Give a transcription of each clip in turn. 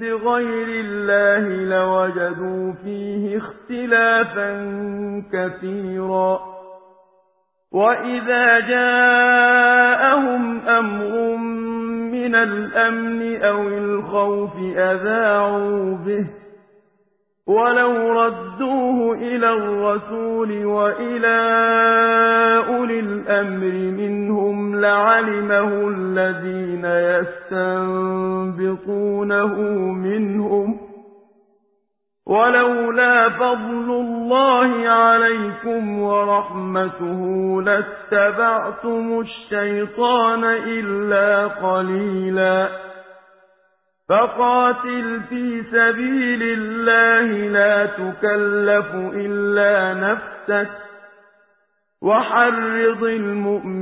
غَيْرِ اللَّهِ لَوَجَدُوا فِيهِ اخْتِلَافًا كَثِيرًا. وَإِذَا جَاءَهُمْ أَمْرٌ مِّنَ الْأَمْنِ أَوِ الْخَوْفِ أَذَاعُوا بِهِ ۖ. وَلَوْ رَدُّوهُ إِلَى الرَّسُولِ وَإِلَىٰ أُولِي الْأَمْرِ مِنْهُمْ لَعَلِمَهُ الَّذِينَ يَسْتَنبِطُونَهُ مِنْهُمْ ۗ وَلَوْلَا فَضْلُ اللَّهِ عَلَيْكُمْ وَرَحْمَتُهُ لَاتَّبَعْتُمُ الشَّيْطَانَ إِلَّا قَلِيلًا فَقَاتِلْ فِي سَبِيلِ اللَّهِ لَا تُكَلَّفُ إِلَّا نَفْسَكَ ۚ وَحَرِّضِ الْمُؤْمِنِينَ ۖ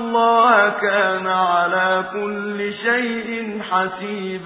اللَّهَ كَانَ عَلَىٰ كُلِّ شَيْءٍ حَسِيبًا.